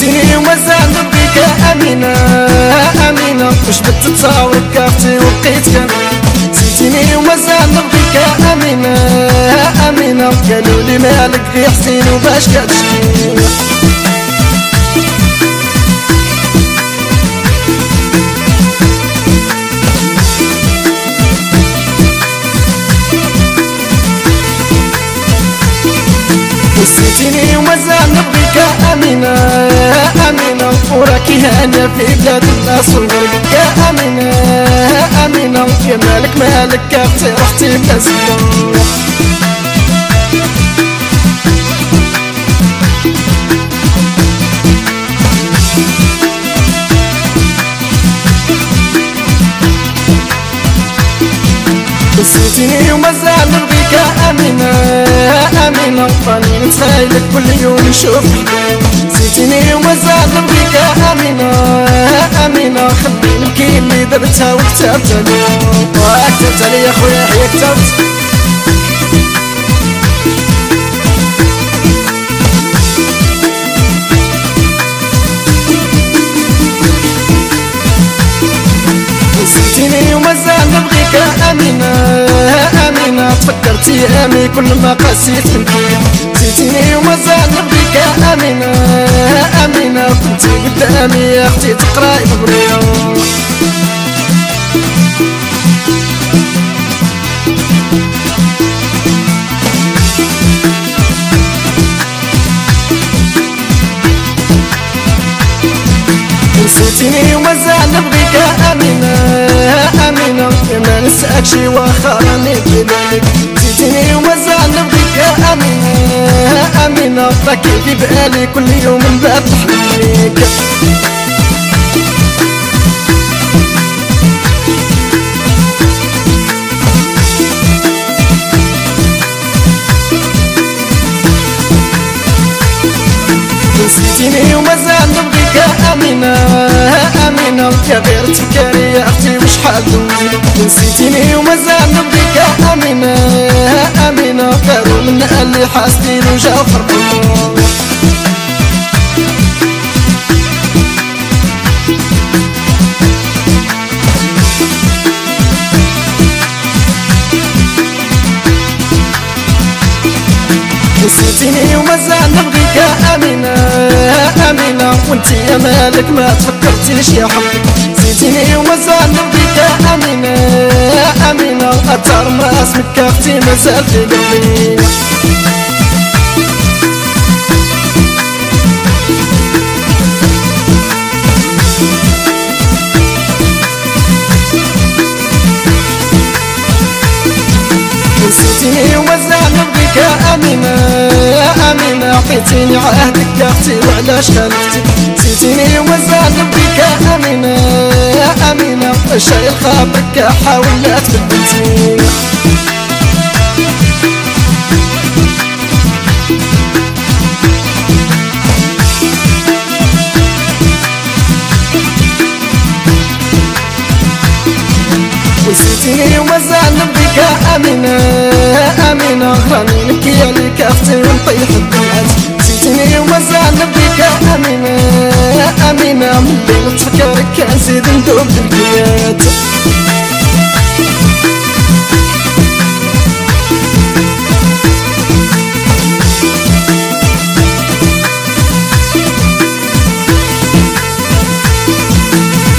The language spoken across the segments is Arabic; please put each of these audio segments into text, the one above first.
نسيتيني ومازال نبيك أمينة أمينة. واش بتتصاور كافتي وبقيت كامل نسيتيني ومازال نبيك أمينة أمينة. قالوا لي مالك غير حسين وباش كتشكي نسيتيني ومازال نبيك أمينة أمينة وراكي هانية في بلاد الناس يا أمينة أمينة يا مالك مالك كافتي رحتي بلا نسيتيني ومازال نبيك أمينة أمينة راني نتخيلك كل يوم نشوف. نسيتيني ومازال نبيك أمينة أمينة خليني نبكي اللي درتها وكتبت عليها وكتبت عليا خويا حيا كتبت. نسيتيني ومازال نبغيك أمينة أمينة. تفكرتي أمي كل ما قسيت منك. نسيتيني ومازال نبغيك أمينة أمينة. كنتي قدامي يا أختي تقرأي ببرية نسيتيني ومازال نبغيك أمينة ما نسأك شي واخا راني بلادك نسيتيني ومازال نبغيك أمينة أمينة راكي في بالي كل يوم نبات نحلم نسيتيني ومازال نبغيك أمينة أمينة يا غير يا وشحال دوزي نسيتيني ومازال نبغيك أمينة أمينة قالوا منا اللي حاسدين وجاو فرقوا نسيتيني ومازال نبغيك أمينة أمينة وانتي يا مالك ما تفكرتيش يا حبي نسيتيني ومازال نبغيك أمينة أمينة أثر ما اسمك أختي مازال في قلبي. نسيتيني ومازال نبغيك أمينة أمينة عطيتيني عهدك يا أختي وعلاش خالفتي نسيتيني أمينة شايل خاطرك حاول لا تبدلتي نسيتيني ومازال نبغيك أمينة أمينة راني نبكي عليك أختي ونطيح الدمعات نسيتيني ومازال نبغيك أمينة نزيد ندوب بالكيات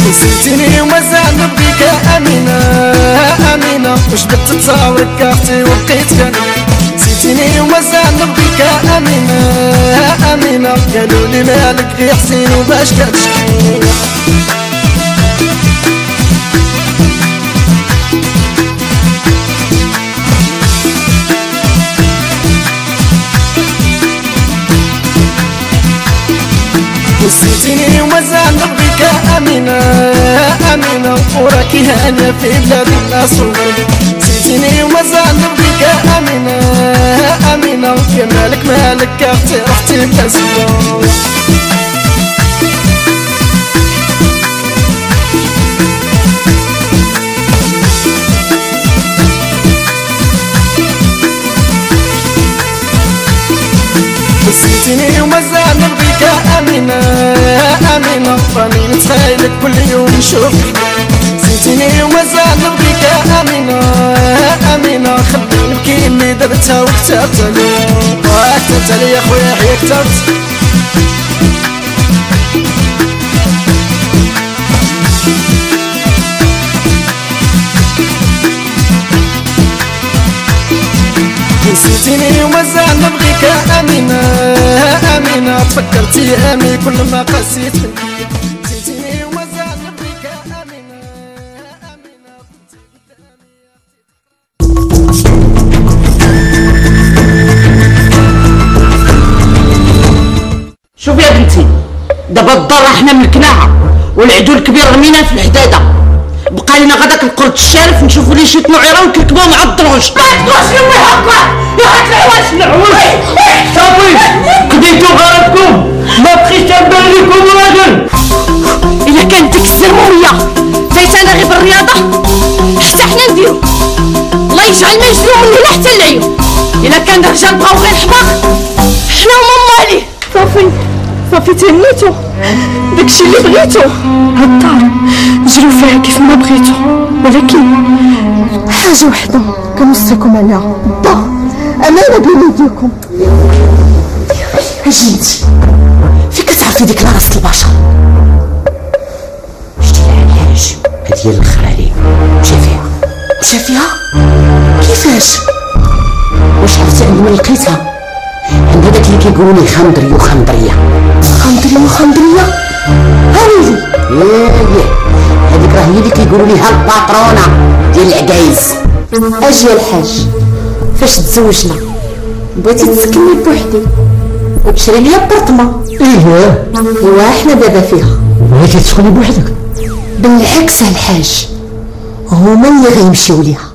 نسيتيني ومازال نبغيك أمينة أمينة. وش بتتصاورك أختي وبقيت كان نسيتيني ومازال نبغيك أمينة أمينة. قالوا لي مالك غير حسين وباش كتشكي نسيتيني ومازال نبغيك أمينة أمينة وراكي هانية في بلاد الناس والغرب نسيتيني ومازال نبغيك أمينة أمينة يا مالك مالك أختي رحتي بلا سلام نسيتيني ومازال نبغيك بك امينه امينه راني نتخيلك كل يوم نشوف زيتيني ومازال نبغيك امينه امينه خليني نبكي اللي درتها وكتبت لي وكتبت لي يا خويا حيا كتبت نسيتيني ومازال نبغيك امينه تفكرتي أمي كل ما قسيت منك نسيتيني ومازال نبغيك امينه امينه شوف يا بنتي دابا الدار إحنا ملكناها والعدو الكبير رميناه في الحداده. بقى لنا غداك القرد الشارف نشوفوا لي شي تنوعيره ونكركبوه مع الدروج ما تقولش أمي هكا يا إلا كان الرجال بغاو غير الحماق حنا هما مالي صافي صافي تهنيتو. داكشي اللي بغيتو. هاد الدار جريو فيها كيف ما بغيتو. ولكن حاجة وحدة كنوصيكم عليها. الدار امانه بين يديكم أجي أنت. فين كتعرفي ديك راسة البشر؟ شتي العلاج هادي هي الآخر عليه مشى فيها مشى فيها كيفاش؟ واش عرفتي عند من لقيتها. عند هذاك اللي كيقولوا لي خندري وخندريه خندري وخندريه هاويلي إيه هذيك راه هي اللي كيقولوا ليها الباترونة ديال العكايز أجي يا الحاج. فاش تزوجنا؟ بغيتي تسكني بوحدي. وتشري لي ابارتمون ايوا إيوا إحنا دابا فيها. بغيتي تسكني بوحدك؟ بالعكس الحاج. هما اللي غيمشيو ليها.